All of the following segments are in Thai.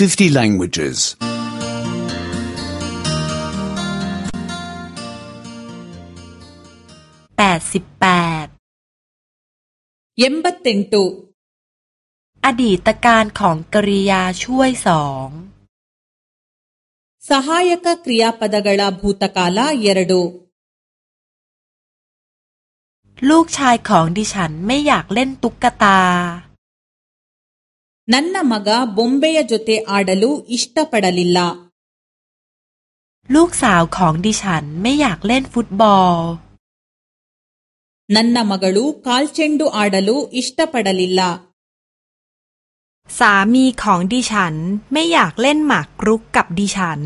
50 languages. 88ปดอดีตการของกริยาช่วยสองสหั ಹ ก ಯ ಕ ಕ ್ ರ ಿ ಯ ะลาบูตกาลาเยรดูลูกชายของดิฉันไม่อยากเล่นตุ๊กตานนนั่่ะม ನನ್ನ ಮಗ ಬೊಂಬೆಯ ಜ เ ತ ೆ ಆಡಲು ಇ ಷ ್ ಟ ಪ ต ಲ ಿ ಲ ด ಲ ลิลลลาูกสาวของดิฉันไม่อยากเล่นฟุตบอลนันน่ะมกลูคาลเชนดูอาดัลูอิสตาปดลิลลาสามีของดิฉันไม่อยากเล่นหมากรุกกับดิฉัน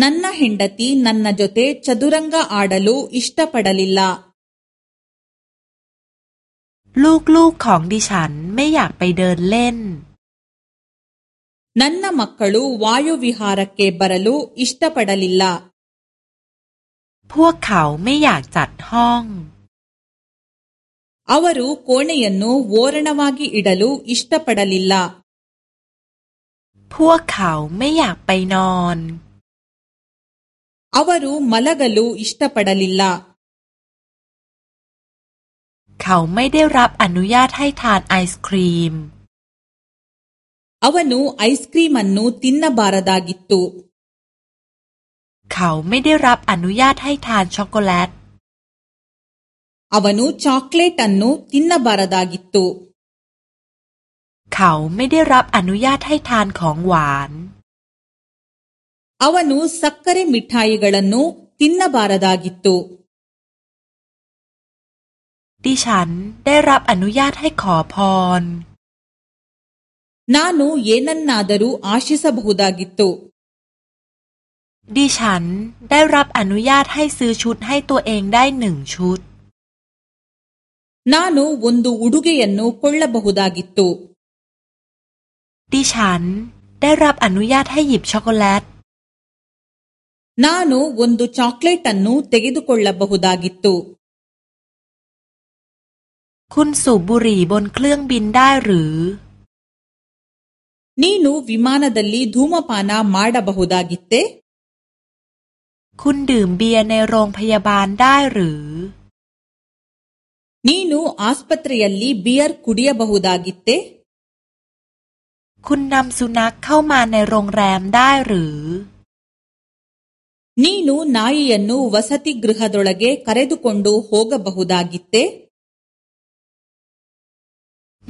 นันน่ะเฮนดตีนันน่ะจุเตชดุรังกาอาดัลูอิสตาปดลิลลาลูกๆของดิฉันไม่อยากไปเดินเล่น นั่นน่ะมักกะลูวายุวิหารเกบารลูอิสตาปดลิลลาพวกเขาไม่อยากจัดห้องอวารุโคนยันโนวอร์นาวากิอิดาลูอิสตาปดลิลลาพวกเขาไม่อยากไปนอนอวารุมาลกะลูอิสตาปดลิลลาขาไม่ได้รับอนุญาตให้ทานไอศครีมอวานูไอศครีมันนูตินนาบาราดากิตุเขาไม่ได้รับอนุญาตให้ทานช็อกโกแลตอวานูช็อกโกแลตันนูตินนาบาราดากิตุเขาไม่ได้รับอนุญาตให้ทานของหวานอวานูสักเครมิทไทยกันนูตินนาบาราดากิตุดิฉันได้รับอนุญาตให้ขอพรนานูเยนันนาดารุอาชิสบุดากิตุดิฉันได้รับอนุญาตให้ซื้อชุดให้ตัวเองได้หนึ่งชุดนานูวันดูอุดุเกยันนูคนละบุดากิตุดิฉันได้รับอนุญาตให้หยิบช็อกโกแลตนานูวันดูช็อกโกแลตันนูเตกิดูคนละบุดากิตุคุณสูบบุหรี่บนเครื่องบินได้หรือนนีู่ ನೀನು ವ ಿ ಮ ಾ ನ ลีด ಲ ಿ ಧೂಮಪಾನ ಮ ಾ ಡ ಬ ಹ ು ದ ಾ ಗ ಿ ತ ್เตคุณดื่มเบียร์ในโรงพยาบาลได้หรือ นี่นู ಸ ್สป್ ರ ೆ ಯ ಲ ್ ಲ ಿ ಬಿಯರ್ ಕುಡಿಯಬಹುದಾಗಿತ್ತೆ คุณนำสุนัขเข้ามาในโรงแรมได้หรือ ನೀನು ನಾಯಿಯನ್ನು ವಸತಿ ಗೃಹದೊಳಗೆ ಕ ರ ೆ ದ ು ಕ คนดู ಹ ೋก ಬ ಹ ು ದ ಾ ಗ ಿ ತ ್เต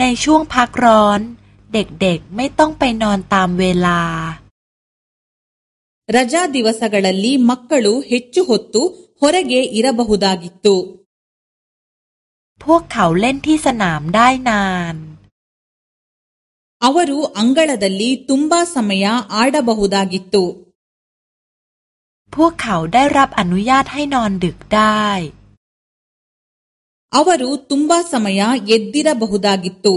ในช่วงพักร้อน เด็ก ๆ ไม่ต้องไปนอนตามเวลาราชาดิวสักรลลีมักกลูเฮจุฮตุฮอร์เกอิระบหุดากิตุพวกเขาเล่นที่สนามได้นานอวรูอังกลดัลลีตุมบาสมัยอาดะบหุดากิตุ พวกเขาได้รับอนุญาตให้นอนดึกได้ ಅವರು ತುಂಬಾ ಸಮಯ ಎದ್ದಿರಬಹುದಾಗಿತ್ತು